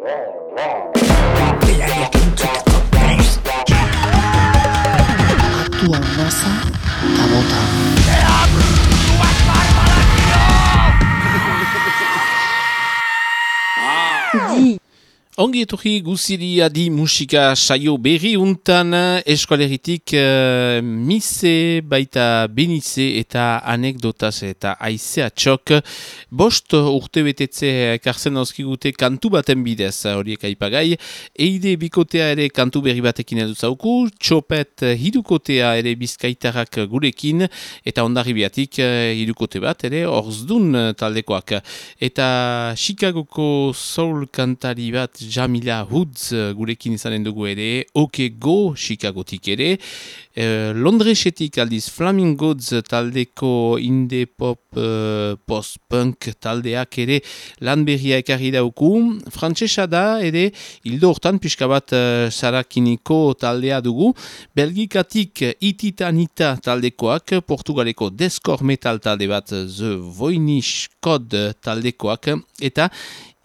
roar, roar. Ongi etorri guziri adi musika saio berri untan eskualeritik uh, mise baita benize eta anekdotaz eta aizea txok. Bost urte betetze karzen auskigute kantu baten bidez horiek aipagai. Eide bikotea ere kantu berri batekin edu zauku txopet hidukotea ere bizkaitarrak gurekin eta ondarri biatik hidukote bat ere orzdun taldekoak. Eta Chicagoko soul kantari bat Jamila Hoods uh, gurekin izanen dugu ere, Oke Go Chicagotik ere, uh, Londresetik aldiz Flamingoz taldeko indie pop uh, post-punk taldeak ere lan berria ekarri dauku, frantsesa da ere, hildo hortan pixka bat uh, sarakiniko taldea dugu, belgikatik ititanita taldekoak, portugaleko deskor metal talde bat The Voinish Code taldekoak, eta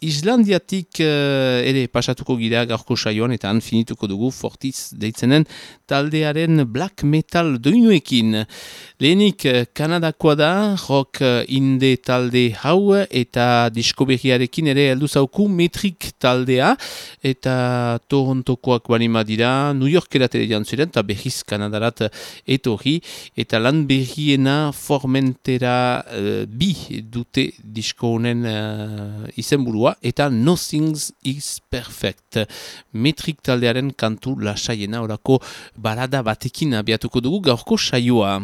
Islandiatik uh, ere pasatuko gira gaurko saioan eta han finituko dugu Fortiz deitzenen taldearen black metal doinuekin. Lehenik Kanadakoa da, rock inde talde hau eta diskoberriarekin ere heldu zauku metrik taldea. Eta Torontokoak balima dira, New Yorkerat ere jantzuren eta berriz Kanadarat etorri. Eta lan berriena Formentera uh, bi dute disko honen uh, izenburua eta Nothing is Perfect. Metrik taldearen kantu lasaiena orako barada batekin abiatuko dugu gaurko saioa.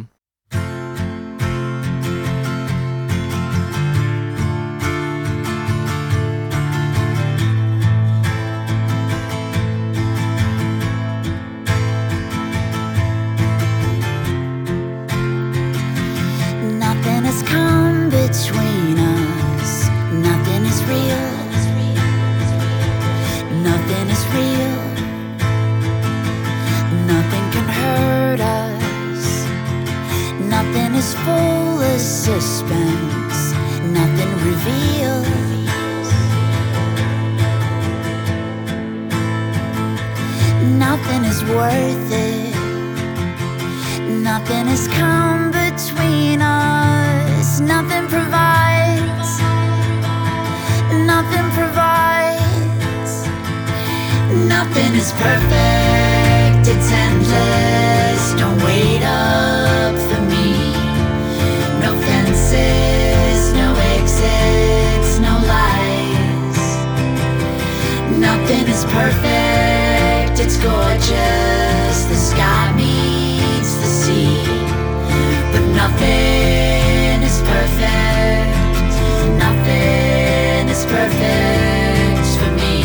Full of suspense. Nothing reveals. Nothing is worth it. Nothing has come between us. Nothing provides. Nothing provides. Nothing is perfect. It's endless. Don't wait up Nothing is perfect. It's gorgeous. The sky meets the sea. But nothing is perfect. Nothing is perfect for me.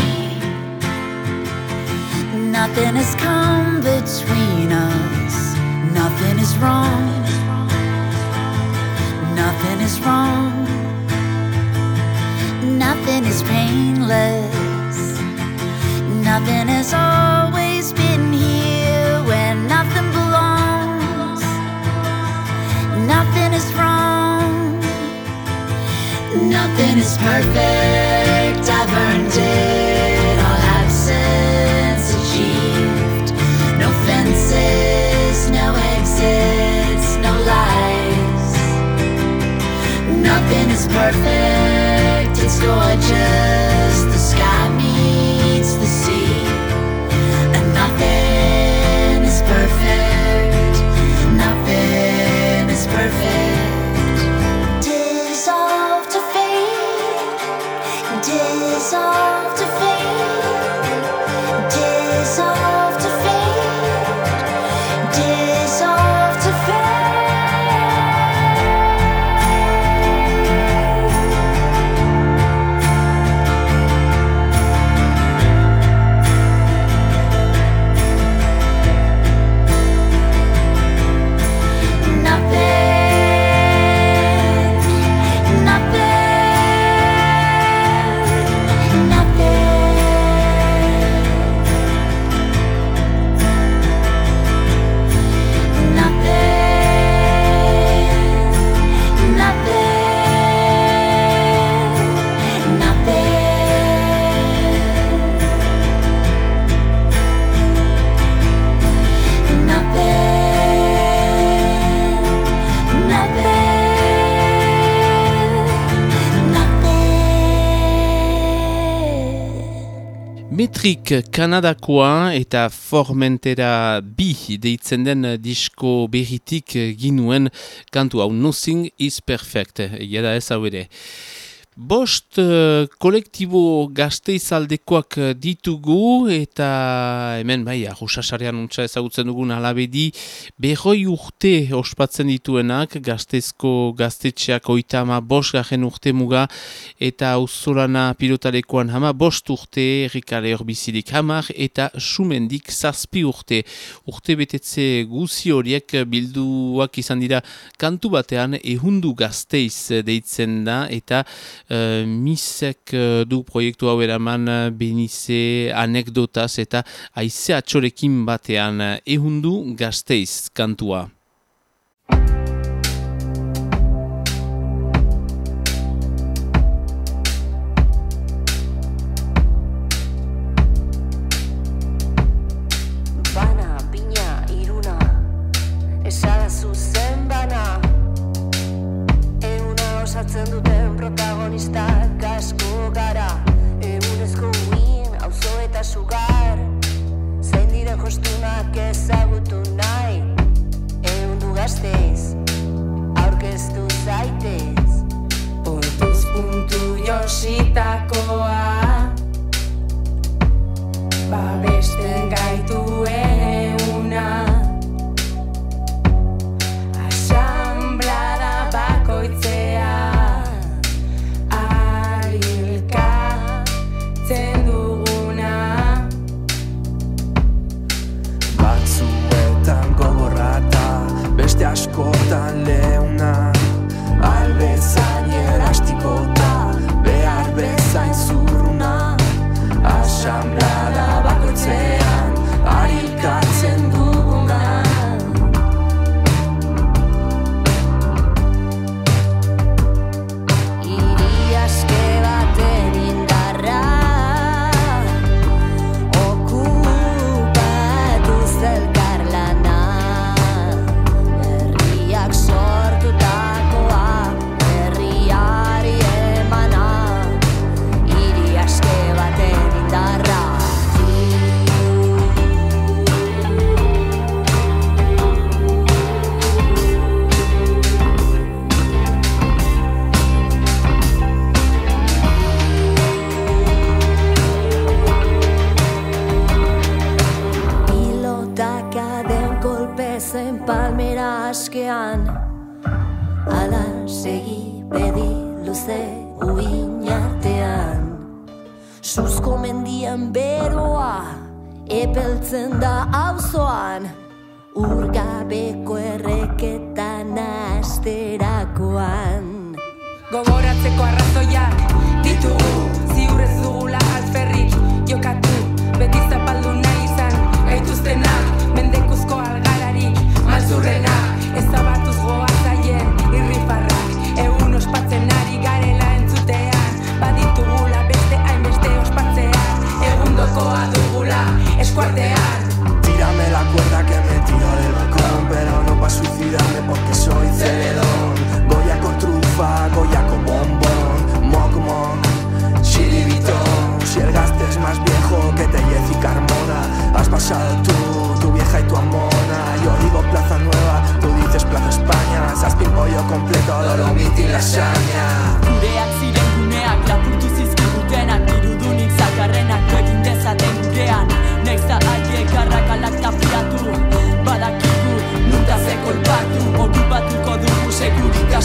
Nothing has come between us. Nothing is wrong. Nothing is wrong. Nothing is painless. Nothing has always been here where nothing belongs. Nothing is wrong. Nothing is perfect. I've earned it. All absence achieved. No fences, no exits, no lies. Nothing is perfect. It's gorgeous. Metrik Kanadakoa eta Formentera bi deitzen den disko berritik ginuen kantu hau Nothing is Perfect. Egia da ez hau ere. Bost uh, kolektibo gazteizaldekoak uh, ditugu eta hemen bai, arruxasarean untsa ezagutzen dugun alabedi behoi urte ospatzen dituenak gazteizko gaztetxeak oita ama bost garen urte muga eta auzolana pilotalekoan hama bost urte errikale horbizidik hamar eta sumendik zazpi urte. Urte betetze guzi horiek bilduak izan dira kantu batean ehundu gazteiz deitzen da eta Uh, misek uh, du proiektu hau eraman uh, benize anekdotaz eta aize atxorekin batean ehundu gazteiz kantua.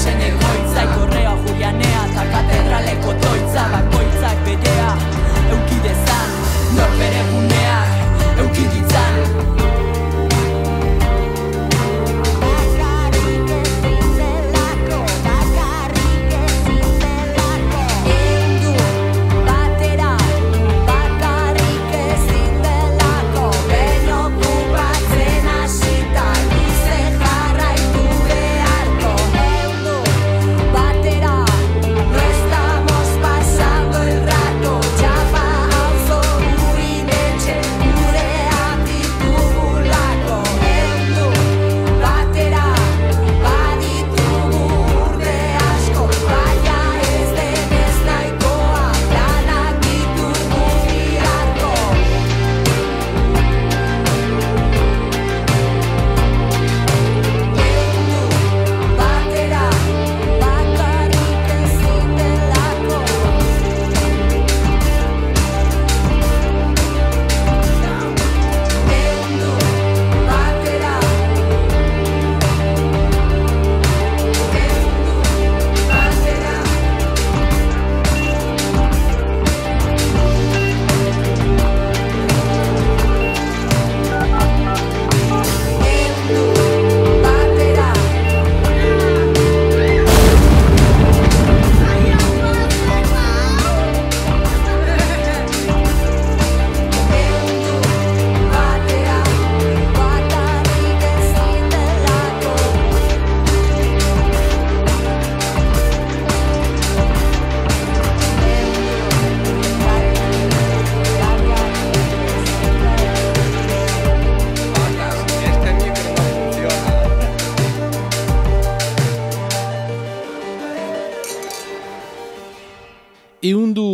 Senhor.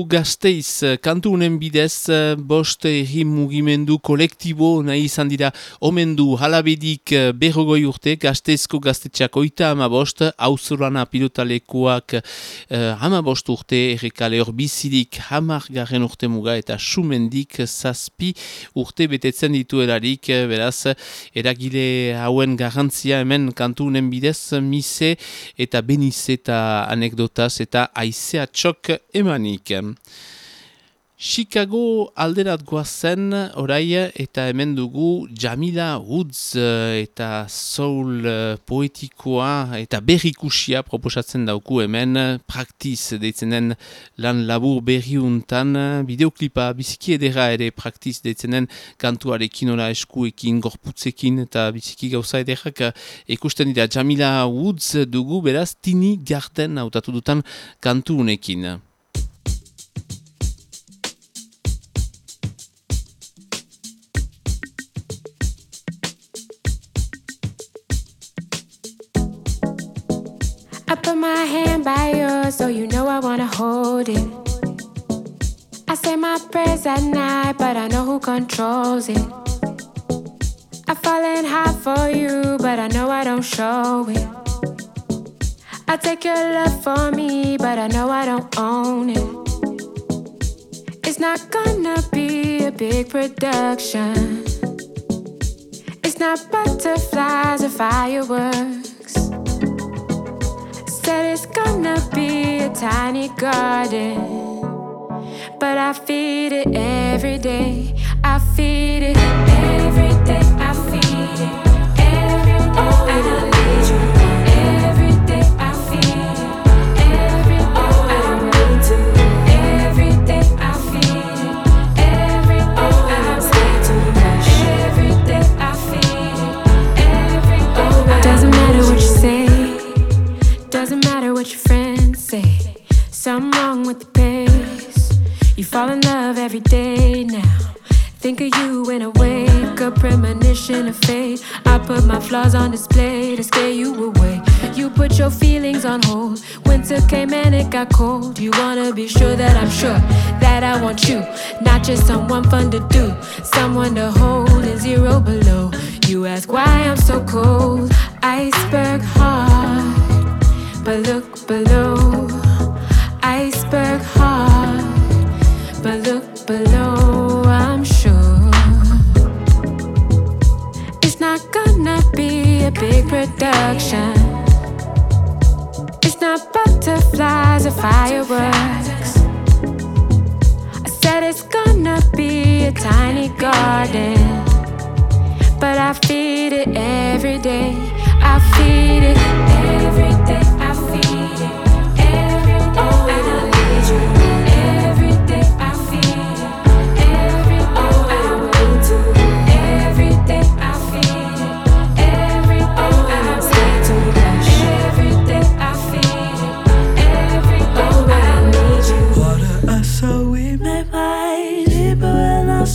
Gazteiz kantu unen bidez bost erri mugimendu kolektibo nahi izan dira omendu halabedik berrogoi urte gazteizko gaztetxeak oita ama bost hauzurana pilotalekuak uh, ama bost urte errekale hor bizirik hamar garren urte muga eta sumendik zazpi urte betetzen dituelarik beraz eragile hauen garrantzia hemen kantu unen bidez mise eta benize eta anekdotaz eta aizea txok emanik. Chicago alderat goazen orai eta hemen dugu Jamila Woods eh, eta soul eh, poetikoa eta berrikusia proposatzen dauku hemen praktiz deitzen den lan labur berriuntan bideoklipa biziki edera ere praktiz deitzen den kantuarekin ora eskuekin, gorputzekin eta biziki gauza ederak ikusten dira Jamila Woods dugu beraz tini garden hautatu dutan kantu unekin. My hand by yours so you know I wanna hold it. I say my prayers at night, but I know who controls it. I fall in hot for you, but I know I don't show it. I take your love for me, but I know I don't own it. It's not gonna be a big production. It's not butterflies or fireworks it's gonna be a tiny garden. But I feed it every day. I feed it every day. Fall in love every day now. Think of you when I wake up, premonition of fate. I put my flaws on display to scare you away. You put your feelings on hold. Winter came and it got cold. You wanna be sure that I'm sure that I want you, not just someone fun to do, someone to hold in zero below. You ask why I'm so cold, iceberg heart. But look below, iceberg heart. But look below, I'm sure it's not gonna be a big production. It's not butterflies or fireworks. I said it's gonna be a tiny garden. But I feed it every day. I feed it every day. I feed it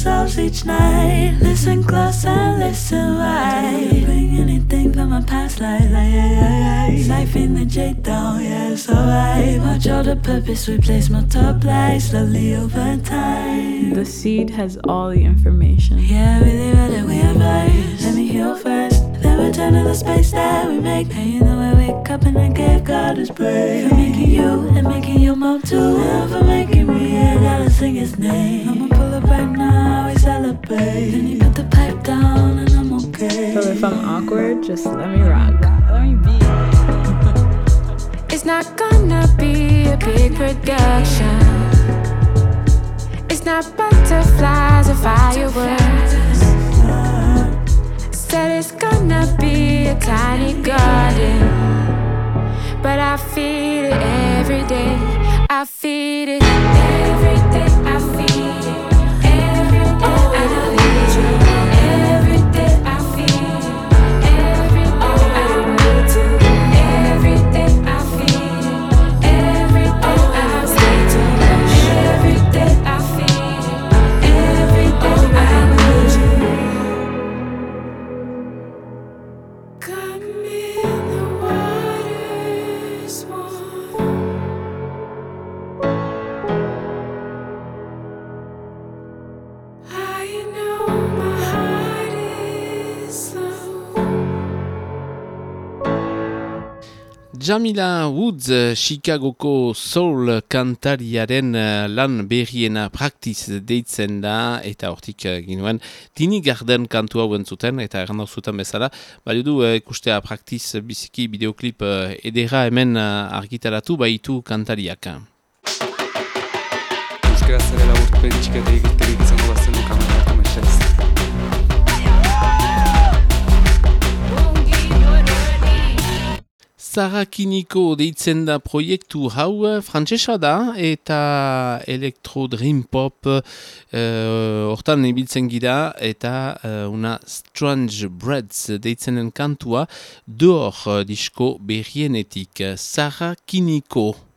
ourselves each night. Listen close and listen right. Bring anything from my past life, like yeah, yeah, yeah. Siphon the jade down, yeah, it's alright. Watch all the purpose we place, multiply slowly over time. The seed has all the information. Yeah, really, really, we advise. Let me heal first. Then return the space that we make. And you know I wake up and I give God his praise. For making you and making your mom too. And for making me, I gotta sing his name. I'ma pull up right now, we celebrate. Then you put the pipe down and I'm okay. So if I'm awkward, just let me rock. Let me be. It's not gonna be a big production. It's not butterflies or fireworks. Said it's gonna be a tiny garden. But I feed it every day. I feed it Jamila Woods, eh, Chicagoko soul kantariaren eh, lan berriena praktiz deitzen da, eta hortik eh, ginuen, tini garden kantu hau entzuten, eta errandau zuten bezala, bali du ikustea praktiz biziki bideoklip edera hemen argitaratu baitu kantariak. Euskaraz zerela urte txiketa egiterik izango bazen du kamerako mesez. Zarakiniko deitzen da proiektu hau frantsesa da eta elektro dream pop hortan uh, ibiltzen gira eta uh, una strange breads deitzenen kantua dor disko berrienetik Zarakiniko.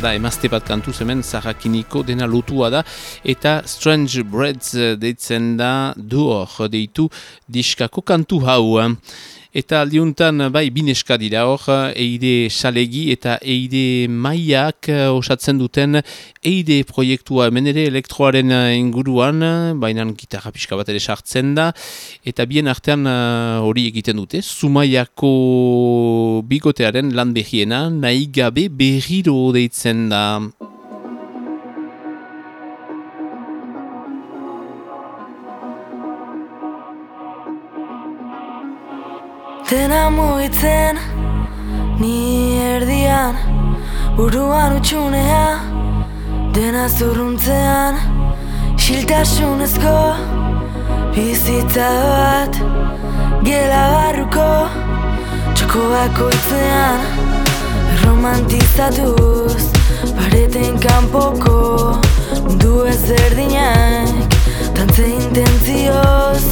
Bada emazte bat kantuz hemen, zarrakiniko dena lotua da, eta Strange Breads deitzen da duor deitu diskako kantu hau. Eta aldiuntan, bai, bineska dira hor, eide salegi eta eide maiak eh, osatzen duten eide proiektua. Hemen ere elektroaren eh, inguruan, baina gitarra pixka bat ere sartzen da, eta bien artean eh, hori egiten dute, Zumaiako bigotearen lan behiena, nahi gabe berriro deitzen da. Dena mugitzen Ni erdian Buruan utxunea Dena zurruntzean Xiltasunezko Bizitza bat Gela barruko Txoko bakoitzean Romantizatuz Pareten kanpoko Mundu ezberdinak Tantze intentzioz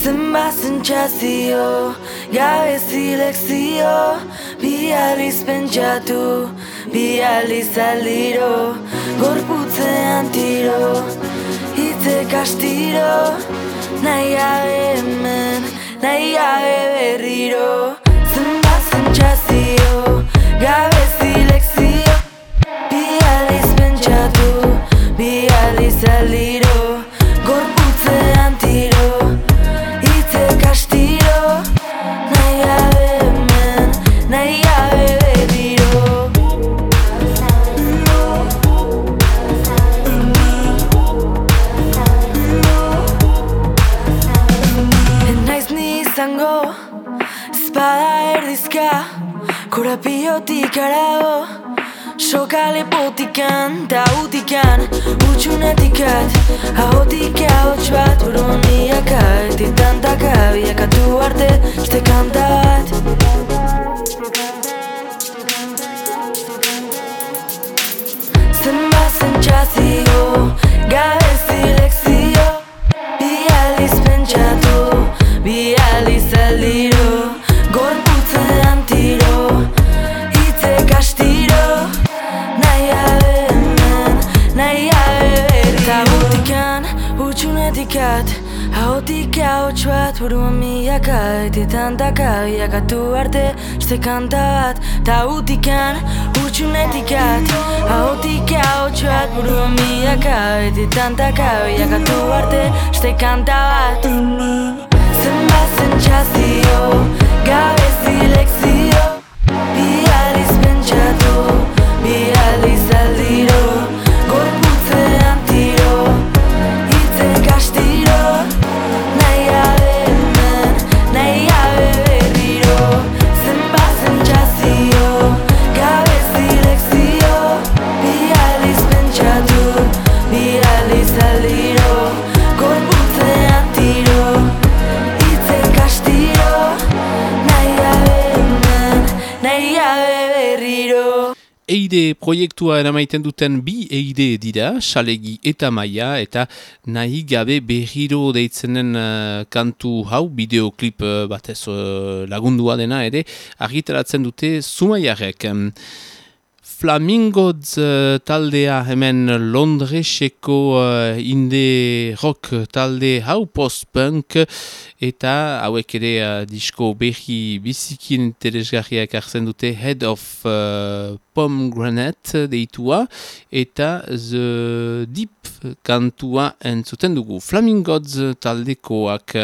Zenba zentzazio, gabe zilekzio Bi aliz pentsatu, bi aliz aldiro Gorputzean tiro, hitze kastiro Nahi gabe hemen, nahi gabe berriro. Zenba zentzazio, gabe zilekzio Bi aliz pentsatu, bi aliz aldiro Korapiotik arago Soka lepotikan, ta utikan Utxunetikat, ahotik ahots bat Buruan miakat, tantaka Biakatu arte, este kanta bat Zenba zentzazio, gabe zilekzio Bi aliz pentsatu, bi aliz aldiro utxunetikat Ahotik ahots bat, buruan milaka Eti tantaka, biakatu arte Este kanta bat, tautikan Utxunetikat Ahotik ahots bat, buruan milaka Eti tantaka, biakatu arte Este kanta bat. Zenba zentzazio, gabe zilekzio Bi aliz pentsatu, bi aliz aldiro Eide proiektua eramaiten duten bi eide dira, salegi eta maia, eta nahi gabe berriro deitzenen uh, kantu hau, bideoklip uh, batez uh, lagundua dena ere, argitaratzen dute zumaiarek. Flamingoz uh, taldea hemen Londreseko uh, inde rock talde hau post-punk eta hauek ere uh, disko berri bizikin interesgarriak hartzen dute Head of uh, Pomegranate deitua eta The Deep kantua entzuten dugu Flamingoz taldekoak.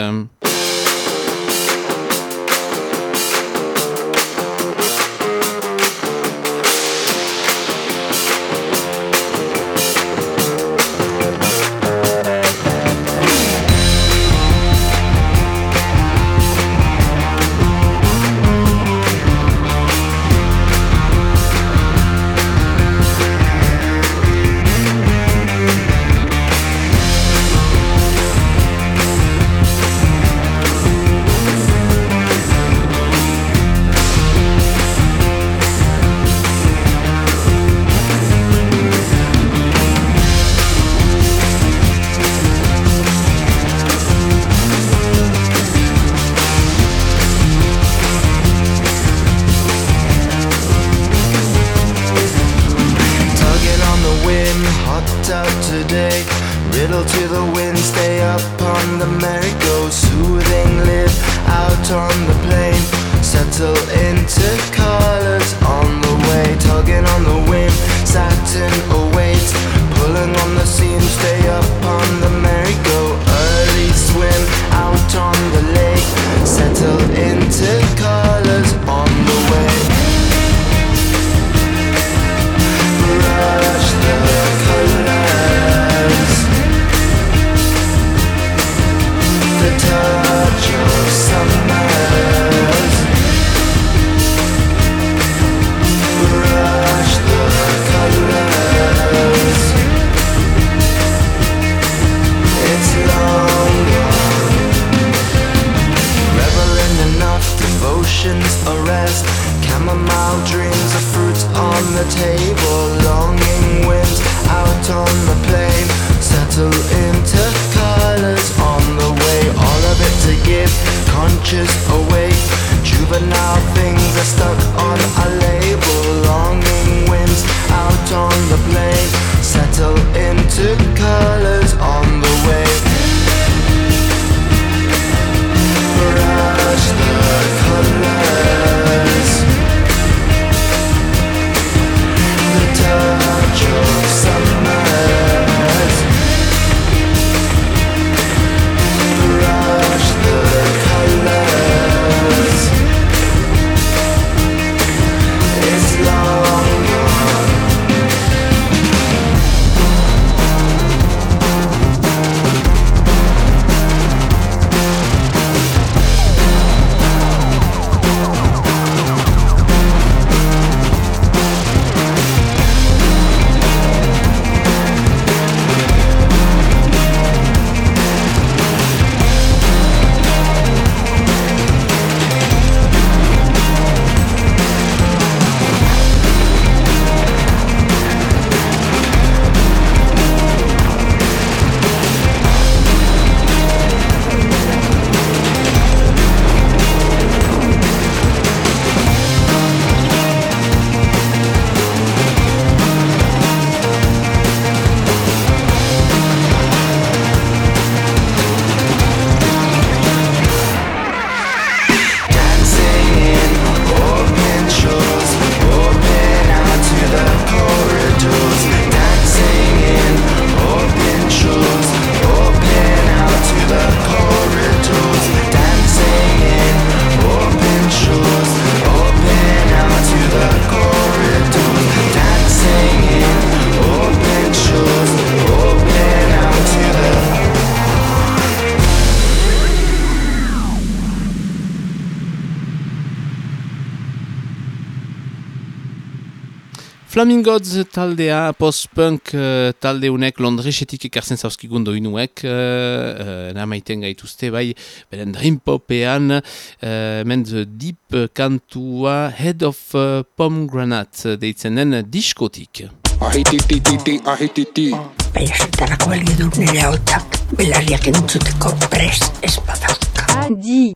Flamingoz taldea, post-punk uh, talde unek Londresetik ekartzen zauzkigun doinuek, uh, uh, namaiten gaituzte bai, beren Dream Popean, uh, men the deep kantua Head of uh, Pomegranate deitzen den diskotik. Ahititititi, ahititi. Baiasetarako balio dut nire hautak, belarriak entzuteko prest ez badauka. Adi.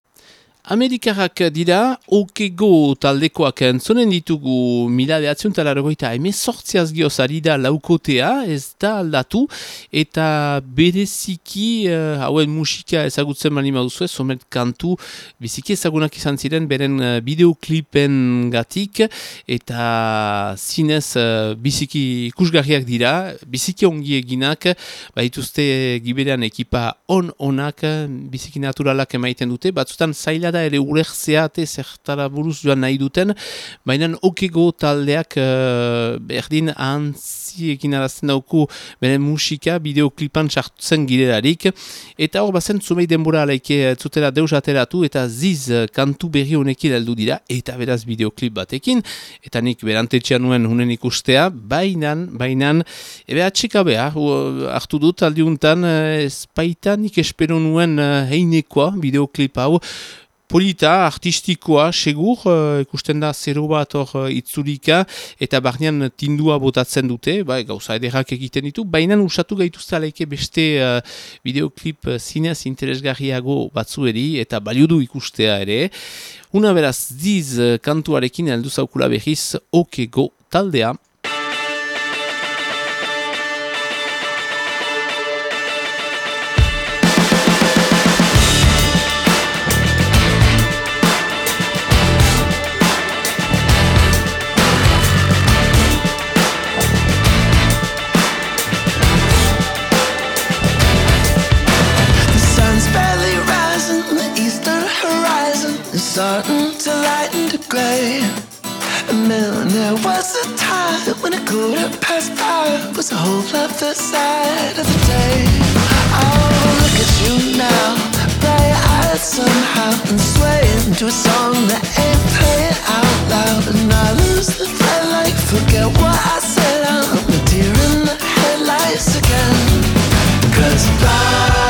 Amerikarrak dira, okego taldekoak entzonen ditugu mila behatziun talarrogoita emezortziaz giozari da laukotea, ez da aldatu, eta bereziki, uh, hauen musika ezagutzen mani maduzu ez, somet kantu, biziki ezagunak izan ziren beren uh, bideoklipen gatik, eta zinez uh, biziki ikusgarriak dira, biziki ongi eginak, baituzte giberean ekipa on-onak, biziki naturalak emaiten dute, batzutan zaila da ere ulertzeate zertara buruz joan nahi duten, baina okego taldeak uh, berdin ahantzi egin arazten dauku bere musika bideoklipan sartzen girelarik, eta hor bazen zumei denbora alaike zutela deus ateratu eta ziz eh, kantu berri honekin heldu dira, eta beraz bideoklip batekin, eta nik berantetxean nuen hunen ikustea, bainan, bainan, ebe atxekabea, hartu dut aldiuntan, eh, ez baita nik espero nuen heinekoa bideoklip hau, polita, artistikoa, segur, uh, ikusten da zero bat hor uh, itzulika, eta barnean tindua botatzen dute, bai, gauza ederrak egiten ditu, baina usatu gaituzte alaike beste uh, videoklip uh, zinez interesgarriago batzueri, eta baliudu ikustea ere. Una beraz, diz kantuarekin heldu zaukula behiz, okego taldea. Quarter past five was a whole other side of the day. Oh, look at you now, bright-eyed somehow, and swaying to a song that ain't playing out loud. And I lose the thread, like forget what I said. I'm a deer in the headlights again. Cause by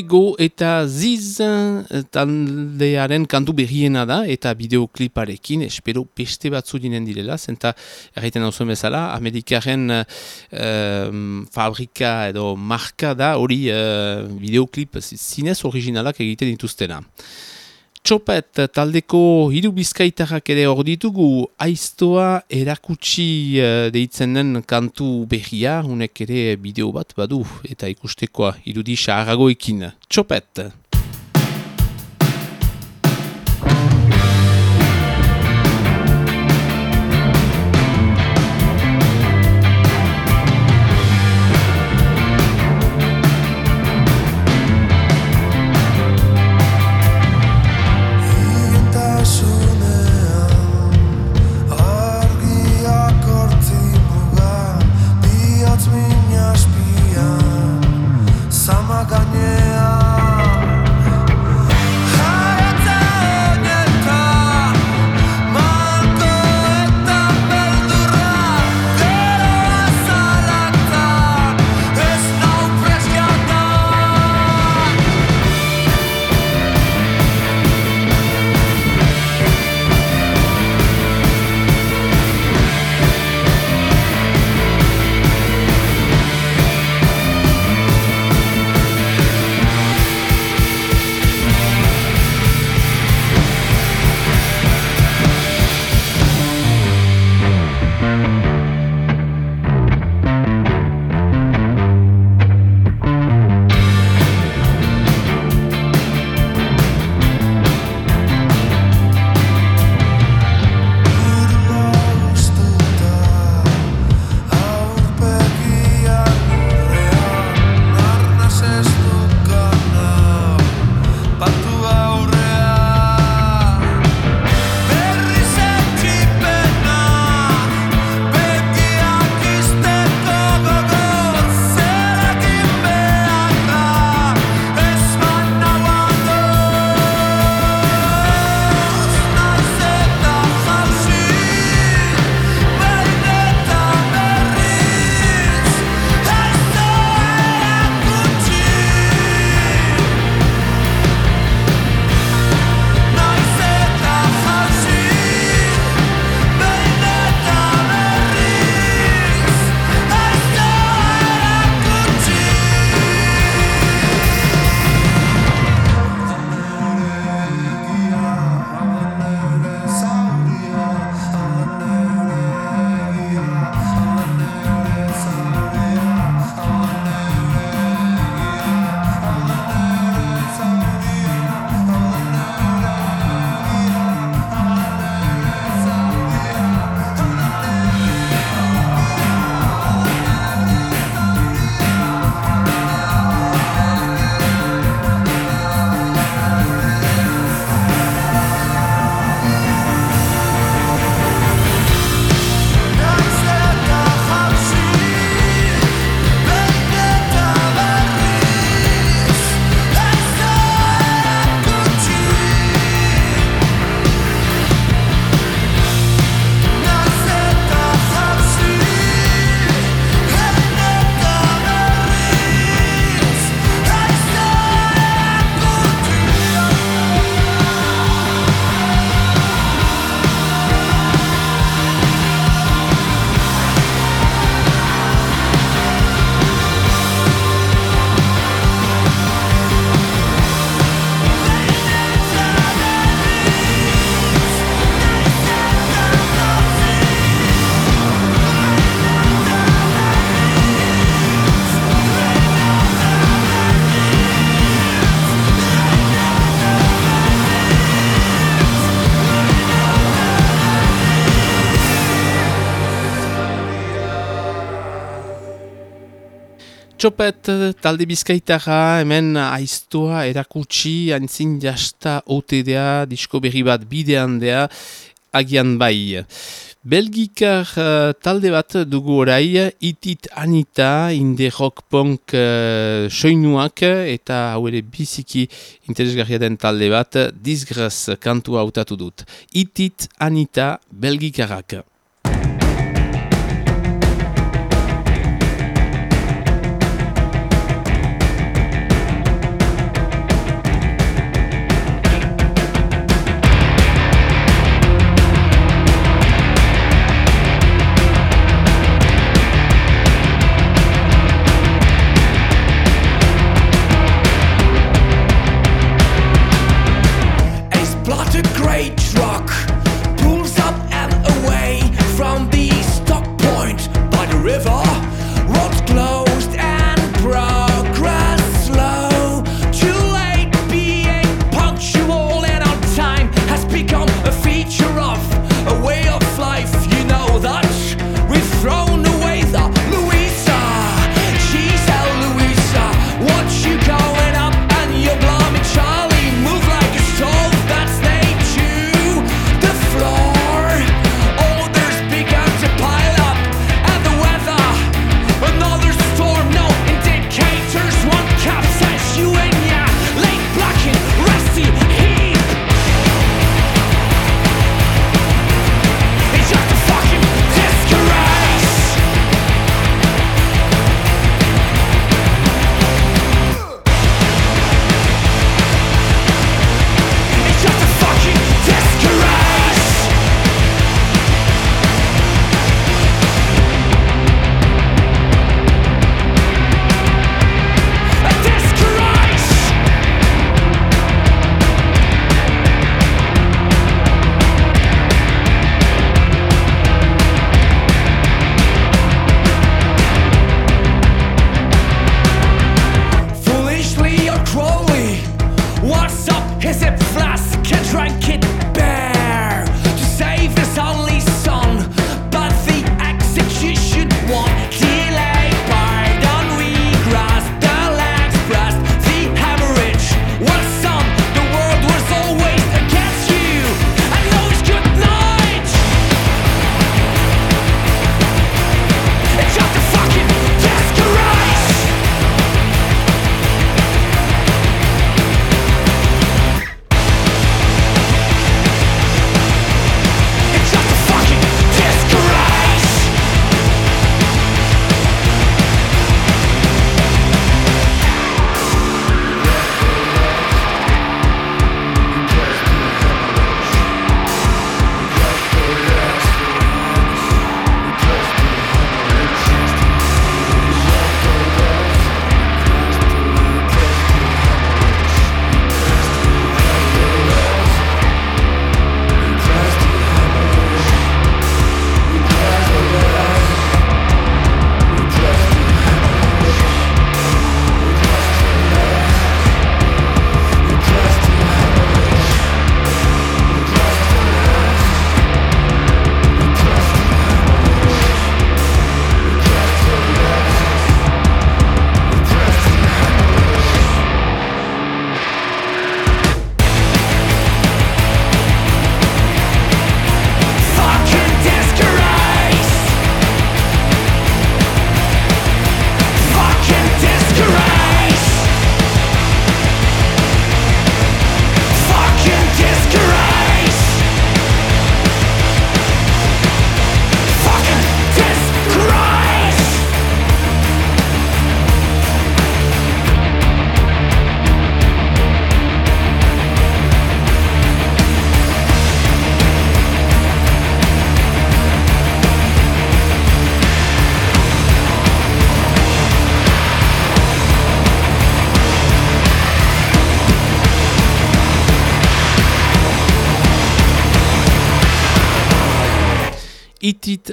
Diego eta Ziz eh, taldearen kantu berriena da eta bideokliparekin espero beste batzu dinen direla zenta erraiten hau zuen bezala Amerikaren um, fabrika edo marka da hori uh, bideoklip zinez originalak egiten dituztena. Txopet taldeko hiru bizkaitarrak ere hor ditugu aiztoa erakutsi eh, deitzen den kantu behia, unek ere bideo bat badu eta ikustekoa irudi saharagoekin. Txopet! Txopet! Txopet talde bizkaitara hemen aiztoa erakutsi antzin jasta otedea disko berri bat bidean dea agian bai. Belgikar uh, talde bat dugu orai, itit anita, inde rock punk uh, soinuak eta hau ere biziki interesgarria den talde bat, disgraz kantua hautatu dut. Itit anita, belgikarak.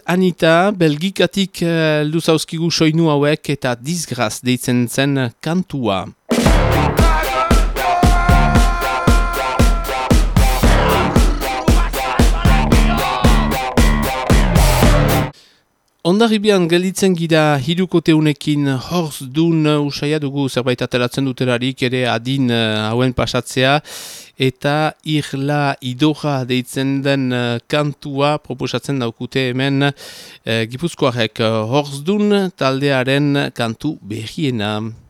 Anita, belgikatik uh, luzauzkigu soinu hauek eta disgraz deitzen zen kantua. Ondarribian gelditzen gira hirukote unekin horz dun usaia dugu zerbait ateratzen duterarik ere adin uh, hauen pasatzea eta irla idoja deitzen den uh, kantua proposatzen daukute hemen uh, gipuzkoarek uh, horz dun taldearen kantu behiena.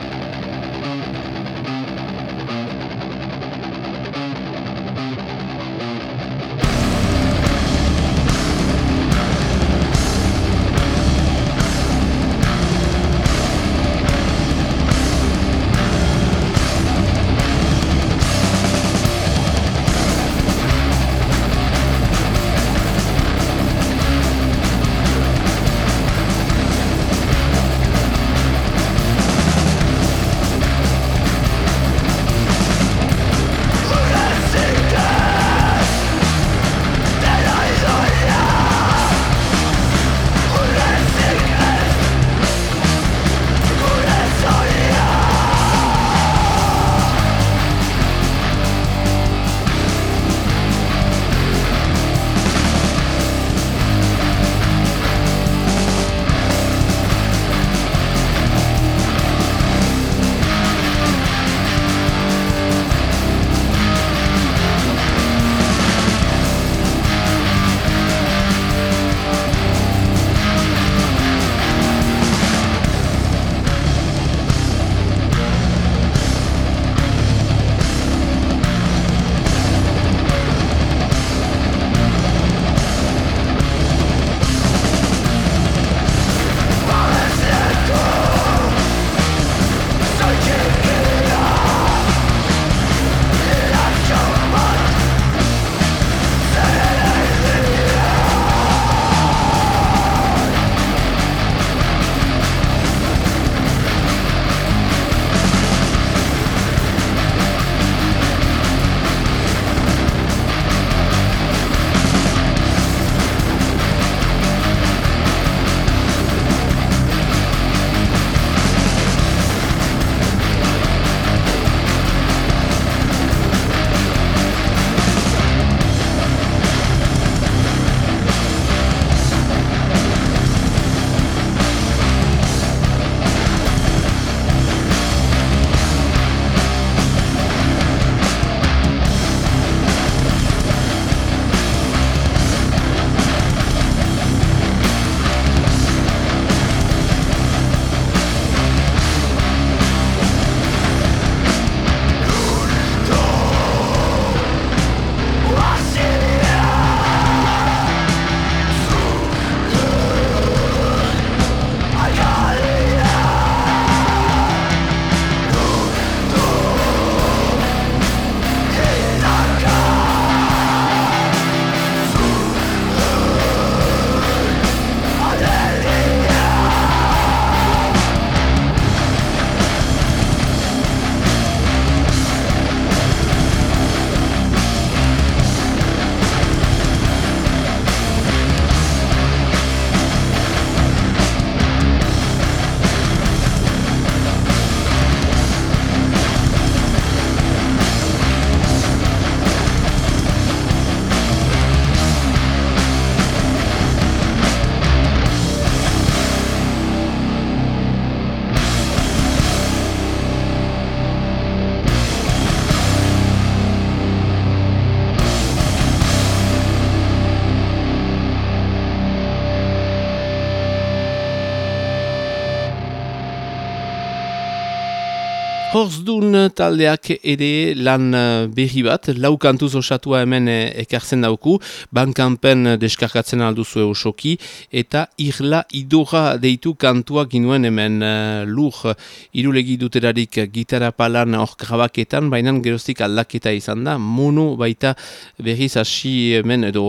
Horzdun taldeak ere lan eh, berri bat, lau kantuz osatua hemen eh, ekartzen dauku, bankanpen deskarkatzen alduzu osoki, eta irla idora deitu kantua ginuen hemen uh, lur. Irulegi duterarik gitara palan hor grabaketan, baina geroztik aldaketa izan da, mono baita berriz hasi hemen edo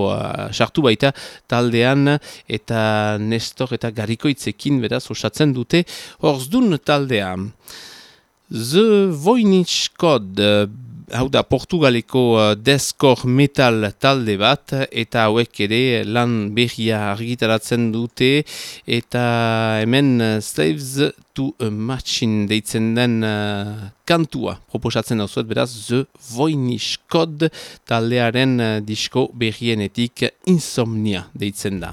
sartu baita taldean eta Nestor eta Garikoitzekin beraz osatzen dute Horzdun taldean. The Voynich Code, hau da Portugaleko uh, deskor metal talde bat, eta hauek ere lan behia argitaratzen dute, eta hemen uh, Slaves to a Machine deitzen den uh, kantua proposatzen dauzuet, beraz The Voynich Code taldearen uh, disko behienetik insomnia deitzen da.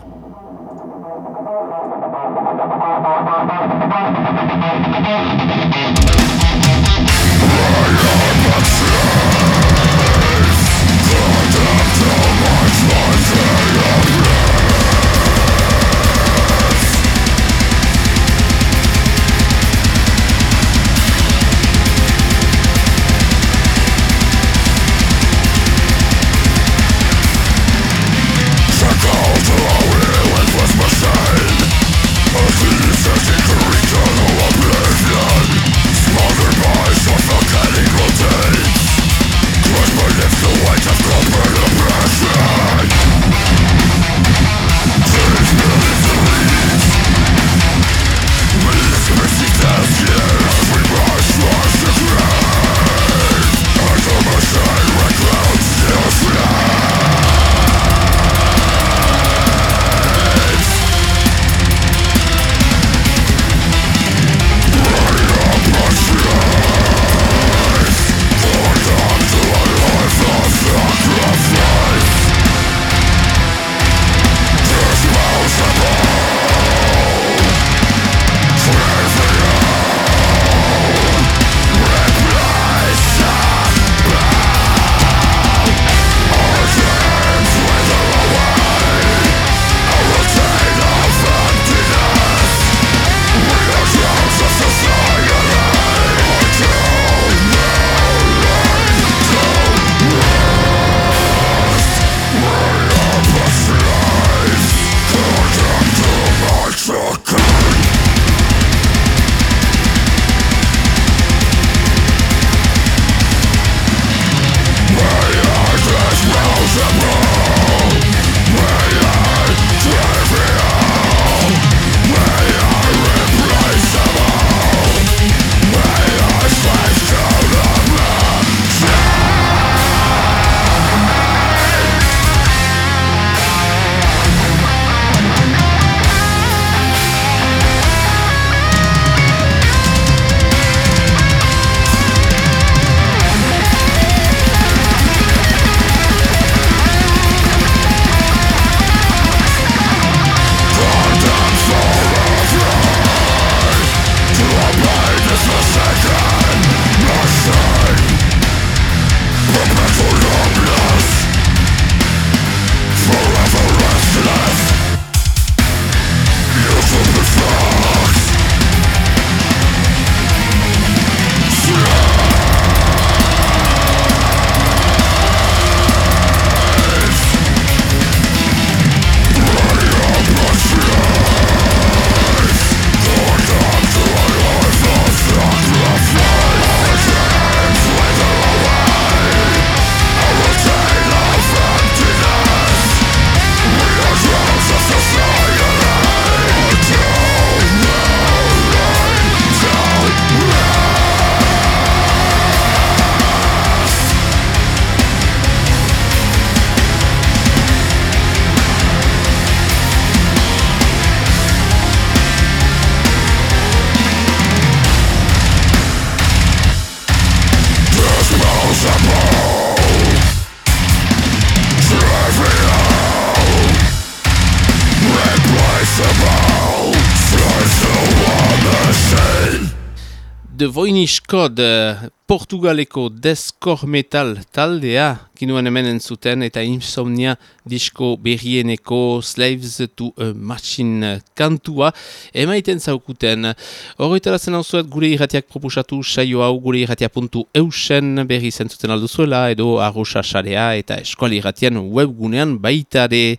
The Voynich Code Portugaleko Deskor Metal taldea kinuen hemen entzuten eta insomnia disko berrieneko Slaves to a Machine kantua emaiten zaukuten. Horretara zen gure irratiak propusatu saio hau gure irratia puntu eusen berri zentzuten alduzuela edo arrosa sarea eta eskuali irratian webgunean baitare.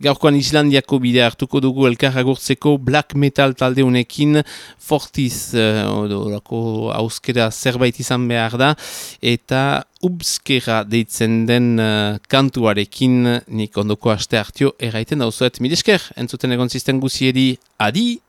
Gaurkoan Islandiako bide hartuko dugu elkarragurtzeko black metal talde honekin fortiz uh, hauskera zerbait izan behar da, eta ubskera deitzen den uh, kantuarekin nik ondoko aste hartio erraiten dauzuet. Milesker, entzuten egon zisten guziedi, adi!